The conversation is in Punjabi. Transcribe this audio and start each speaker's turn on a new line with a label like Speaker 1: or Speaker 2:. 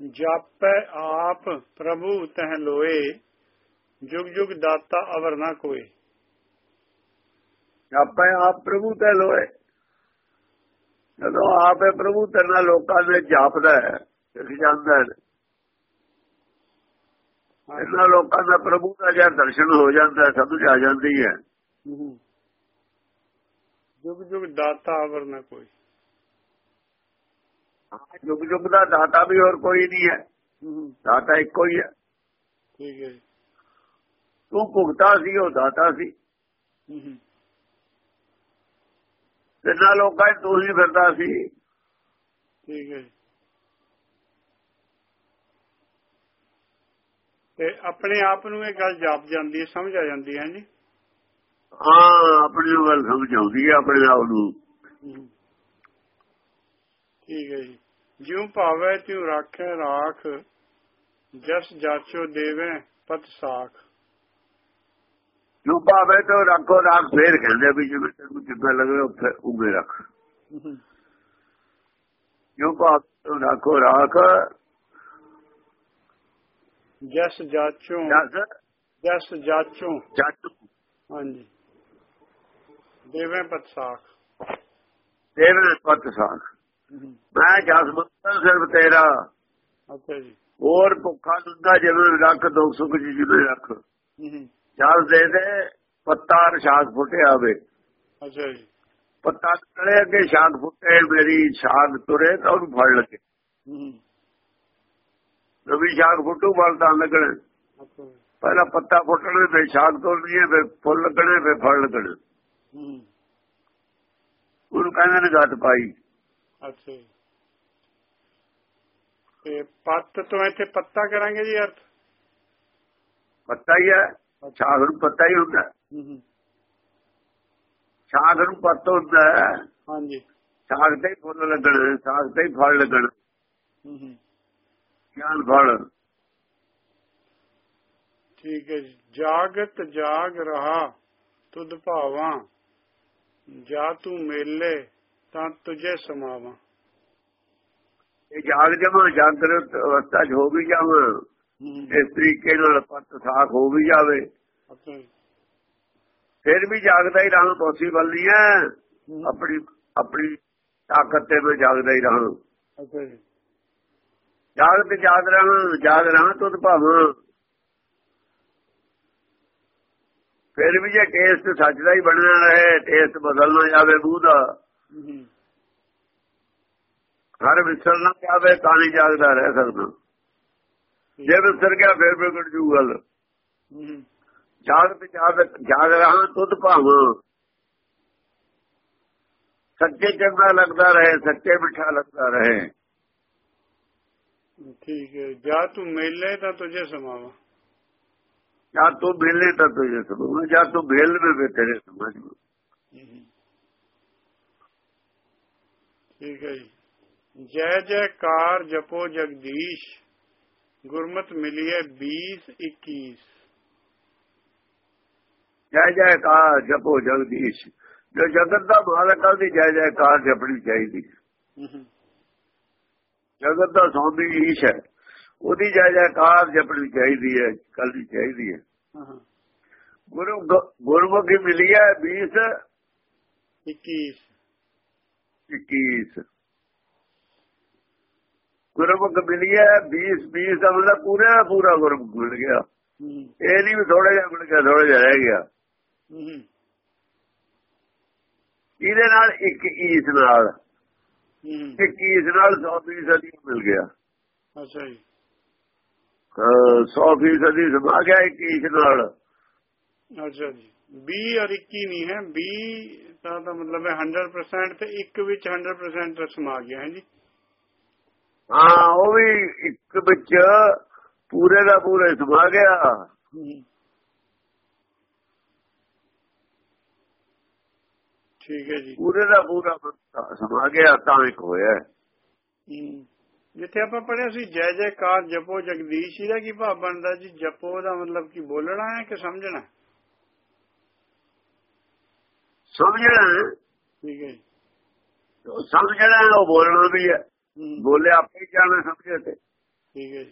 Speaker 1: ਜਾਪੈ ਆਪ ਪ੍ਰਭੂ ਤਹ ਲੋਏ ਜੁਗ ਜੁਗ ਦਾਤਾ ਅਵਰ ਨਾ ਕੋਏ।
Speaker 2: ਆਪੇ ਆਪ ਪ੍ਰਭੂ ਤੇ ਲੋਏ। ਜਦੋਂ ਆਪੇ ਪ੍ਰਭੂ ਤੇ ਨਾਲ ਲੋਕਾਂ ਦੇ ਜਾਪਦਾ ਹੈ ਲਿਖ ਜਾਂਦਾ ਹੈ। ਇਹਨਾਂ ਲੋਕਾਂ ਦਾ ਪ੍ਰਭੂ ਦਾ ਜਦ ਦਰਸ਼ਨ ਹੋ ਜਾਂਦਾ ਹੈ, ਸਮਝ ਆ ਜਾਂਦੀ ਹੈ।
Speaker 1: ਜੁਗ ਜੁਗ ਦਾਤਾ ਅਵਰ ਨਾ ਕੋਈ
Speaker 2: ਯੁੱਗ ਯੁੱਗ ਦਾ ਦਾਤਾ ਵੀ ਹੋਰ ਕੋਈ ਨਹੀਂ ਹੈ। ਦਾਤਾ ਇੱਕੋ ਹੀ ਹੈ।
Speaker 1: ਠੀਕ ਹੈ
Speaker 2: ਤੂੰ ਭੁਗਤਾ ਸੀ ਉਹ ਦਾਤਾ ਸੀ। ਜਿੰਨਾ ਲੋਕਾਂ 'ਚ ਤੂੰ ਹੀ ਫਿਰਦਾ ਸੀ।
Speaker 1: ਠੀਕ ਹੈ ਤੇ ਆਪਣੇ ਆਪ ਨੂੰ ਇਹ ਗੱਲ ਜਾਪ ਜਾਂਦੀ ਹੈ ਸਮਝ ਆ ਜਾਂਦੀ ਹੈ ਜੀ?
Speaker 2: ਹਾਂ ਆਪਣੀ ਗੱਲ ਸਮਝ ਆਉਂਦੀ ਹੈ ਆਪਣੇ ਆਪ ਨੂੰ।
Speaker 1: ਠੀਕ ਹੈ ਜੀ। ਜਿਉ ਭਾਵੇ ਤਿਉ ਰਾਖੈ ਰਾਖ ਜਸ ਜਾਚੋ ਦੇਵੇ ਪਤ ਸਾਖ।
Speaker 2: ਜੋ ਭਾਵੇਂ ਤਾਂ ਰੱਖੋ ਰਾਖ ਫੇਰ ਕਹਿੰਦੇ ਵੀ ਜਿਵੇਂ ਤੈਨੂੰ ਜਿੱਦਾਂ ਲੱਗੇ ਉੱਥੇ ਉਗੇ ਰੱਖ। ਜੋ ਭਾਵੇਂ ਰੱਖੋ ਰਾਖ
Speaker 1: ਜਸ ਜਾਚੋ
Speaker 2: ਜਸ
Speaker 1: ਜਸ ਜਾਚੋ।
Speaker 2: ਜੱਟ
Speaker 1: ਹਾਂਜੀ। ਦੇਵੇ ਪਤ ਸਾਖ।
Speaker 2: ਦੇਵਨ ਪਤ ਸਾਖ। ਮੈਂ ਜਸ ਮੰਤਰ ਸਿਰਫ ਤੇਰਾ।
Speaker 1: ਅੱਛਾ ਜੀ।
Speaker 2: ਹੋਰ ਭੁੱਖਾ ਦੁੱਧਾ ਜਿਵੇਂ ਰੱਖ ਦੁੱਖ ਸੁੱਖ ਜੀ ਜਿਵੇਂ ਰੱਖ। ਜਸ ਦੇ ਦੇ ਪੱਤਾ ਰਸ਼ਾਕ ਫੁੱਟਿਆ ਹੋਵੇ
Speaker 1: ਅੱਛਾ ਜੀ।
Speaker 2: ਪੱਤਾ ਤਲੇ ਅੱਗੇ ਸ਼ਾਖ ਫੁੱਟੇ ਮੇਰੀ ਸ਼ਾਖ ਤੁਰੇ ਤਾਂ ਉਹਨੂੰ ਫੜ ਲਗੇ। ਨਵੀਂ ਸ਼ਾਖ ਫੁੱਟੂ ਬਲ ਤਾਂ ਲੱਗਣ। ਪਹਿਲਾਂ ਪੱਤਾ ਫੁੱਟਣੇ ਫਿਰ ਸ਼ਾਖ ਤੋੜਨੀ ਫਿਰ ਫੁੱਲ ਲੱਗਣੇ ਫਿਰ ਫਲ ਲੱਗਣੇ। ਉਹਨੂੰ ਕਹਿੰਦੇ ਨੇ ਗੱਤ ਪਾਈ।
Speaker 1: ਅੱਛਾ ਜੀ। ਤੇ ਪੱਤ ਤੋਂ ਇੱਥੇ ਪੱਤਾ ਕਰਾਂਗੇ ਜੀ ਅਰਥ?
Speaker 2: ਪੱਤਾ ਹੀ ਹੈ। ਸ਼ਾਖ ਨੂੰ ਪੱਤਾ ਹੀ ਹੁੰਦਾ। ਹੈ।
Speaker 1: ਹੂੰ। ਹੂੰ
Speaker 2: ਸ਼ਾਖ ਨੂੰ ਪੱਤ ਹੁੰਦਾ
Speaker 1: ਹਾਂਜੀ।
Speaker 2: ਸ਼ਾਖ ਤੇ ਹੀ ਫੁੱਲ ਲੱਗਣ ਸ਼ਾਖ ਤੇ ਫਲ ਲੱਗਣ।
Speaker 1: ਹੂੰ ਹੂੰ।
Speaker 2: ਗਿਆਨ ਫਲ।
Speaker 1: ਠੀਕ ਹੈ ਜਾਗਤ ਜਾਗ ਰਹਾ ਤੁਧ ਭਾਵਾਂ। ਜਾ ਤੂੰ ਮੇਲੇ ਤਾਂ ਤੁਝੇ ਸਮਾਵਾਂ।
Speaker 2: ਇਹ ਜਾਗ ਜਮਾ ਜਾਗਰਤ ਅਵਸਥਾ 'ਚ ਹੋ ਵੀ ਜਾਵਾਂ ਇਸ ਤਰੀਕੇ ਨਾਲ ਪੱਤ ਸਾਖ ਹੋ ਵੀ ਜਾਵੇ। ਫਿਰ ਵੀ ਜਾਗਦਾ ਹੀ ਰਹਾਂ ਪੋਸੀਬਲ ਨਹੀਂ ਹੈ। ਆਪਣੀ ਆਪਣੀ ਤਾਕਤ ਤੇ ਮੈਂ ਜਾਗਦਾ ਹੀ ਰਹਾਂ
Speaker 1: ਅੱਛਾ ਜੀ।
Speaker 2: ਜਾਗ ਤੇ ਜਾਗ ਰਹਾਂ ਜਾਗ ਰਹਾਂ ਤੁਧ ਭਾਵਾਂ। ਫਿਰ ਵੀ ਜੇ ਟੇਸਟ ਸੱਚ ਦਾ ਹੀ ਬਣਨਾ ਰਹੇ ਟੇਸਟ ਬਦਲਣਾ ਜਾਵੇ ਮੂੰਹ ਦਾ।
Speaker 1: ਹੂੰ,
Speaker 2: ਹਰ ਵਿਸਰਨਾ ਜਾਵੇ ਤਾਂ ਨਹੀਂ ਜਾਗਦਾ ਰਹਿ ਸਕਦਾ। ਜੇ ਵਿਸਰ ਗਿਆ ਫਿਰ ਵਿਗੜ ਜੂ ਗੱਲ। ਜਾਗ ਤੇ ਜਾਗ ਜਾਗ ਰਹਾਂ ਤੁਧ ਭਾਵਾਂ। ਸੱਚੇ ਚੰਗਾ ਲੱਗਦਾ ਰਹੇ ਸੱਚੇ ਮਿੱਠਾ ਲੱਗਦਾ ਰਹੇ।
Speaker 1: ਠੀਕ ਹੈ। ਜਾ ਤੂੰ ਮੇਲੇ ਤਾਂ ਤੁਝੇ ਸਮਾਵਾਂ।
Speaker 2: ਜਾਂ ਤੂੰ ਮਿਲਨੇ ਤਾਂ ਤੁਝੇ ਸਮਝ ਜਾਂ ਤੂੰ ਭੇਲ में ਤੇਰੇ ਸਮਝ में।
Speaker 1: ਹੂੰ ਹੂੰ। ਠੀਕ ਹੈ ਜੀ। ਜੈ ਜੈਕਾਰ ਜਪੋ ਜਗਦੀਸ਼ ਗੁਰਮਤ ਮਿਲੀਏ 20 21
Speaker 2: ਜੈ ਜੈਕਾਰ ਜਪੋ ਜਗਦੀਸ਼। ਜੋ ਜਗਤ ਦਾ ਮਾਲਕ ਆ ਦੀ ਜੈ ਜੈਕਾਰ ਜਪਣੀ ਚਾਹੀਦੀ।
Speaker 1: ਹੂੰ ਹੂੰ,
Speaker 2: ਜਗਤ ਦਾ ਸੌਂਦੀ ਈਸ਼ ਹੈ ਉਹਦੀ ਜੈ ਜੈਕਾਰ ਜਪਣੀ ਚਾਹੀਦੀ ਹੈ ਕਰਨੀ ਚਾਹੀਦੀ ਹੈ।
Speaker 1: ਹਾਂ ਹਾਂ
Speaker 2: ਗੁਰੂ ਗੁਰਮੁਖੀ ਮਿਲੀ ਹੈ 20
Speaker 1: 21
Speaker 2: 21 ਗੁਰਮੁਖ ਮਿਲੀ ਹੈ 20 20 ਦਾ ਮਤਲਬ ਪੂਰਾ ਦਾ ਪੂਰਾ ਗੁਰਮੁਖ ਮਿਲ ਗਿਆ। ਇਹ ਨਹੀਂ ਵੀ ਥੋੜਾ ਜਿਹਾ ਮਿਲ ਗਿਆ ਥੋੜਾ ਜਿਹਾ ਰਹਿ ਗਿਆ। ਇਹਦੇ ਨਾਲ ਇੱਕ ਈਸ ਨਾਲ
Speaker 1: ਹੂੰ। ਹੂੰ,
Speaker 2: ਇੱਕ ਈਸ ਨਾਲ 100 ਸਦੀ ਮਿਲ ਗਿਆ।
Speaker 1: ਅੱਛਾ ਜੀ।
Speaker 2: 100 ਫੀਸਦੀ ਸਮਾ ਗਿਆ ਇੱਕ ਈਸ ਨਾਲ।
Speaker 1: ਅੱਛਾ ਜੀ। 20 ਔਰ 21 ਨਹੀਂ ਹੈ 20 ਦਾ ਤਾਂ ਮਤਲਬ ਹੈ 100% ਤੇ ਇੱਕ ਵਿੱਚ 100% ਸਮਾ ਗਿਆ ਹੈ ਜੀ?
Speaker 2: ਹਾਂ ਉਹ ਵੀ ਇੱਕ ਵਿੱਚ ਪੂਰੇ ਦਾ ਪੂਰਾ ਹੀ ਸਮਾ ਗਿਆ।
Speaker 1: ਹੂੰ। ਹੂੰ। ਠੀਕ ਹੈ ਜੀ।
Speaker 2: ਪੂਰੇ ਦਾ ਪੂਰਾ ਸਮਾ ਗਿਆ ਤਾਂ ਇੱਕ ਹੋਇਆ।
Speaker 1: ਹੂੰ। ਜਿੱਥੇ ਆਪਾਂ ਪੜਿਆ ਸੀ ਜੈ ਜੈਕਾਰ ਜਪੋ ਜਗਦੀਸ਼ ਇਹਦਾ ਕੀ ਭਾਵ ਬਣਦਾ ਜੀ? ਜਪੋ ਦਾ ਮਤਲਬ ਕੀ ਬੋਲਣਾ ਹੈ ਕਿ ਸਮਝਣਾ
Speaker 2: ਸਮਝਣਾ
Speaker 1: ਠੀਕ ਹੈ
Speaker 2: ਸਮਝਣਾ ਉਹ ਬੋਲਣਾ ਵੀ ਹੈ। ਬੋਲੇ ਆਪੇ ਜਾਣਾ ਸਮਝੇ ਤੇ। ਠੀਕ ਹੈ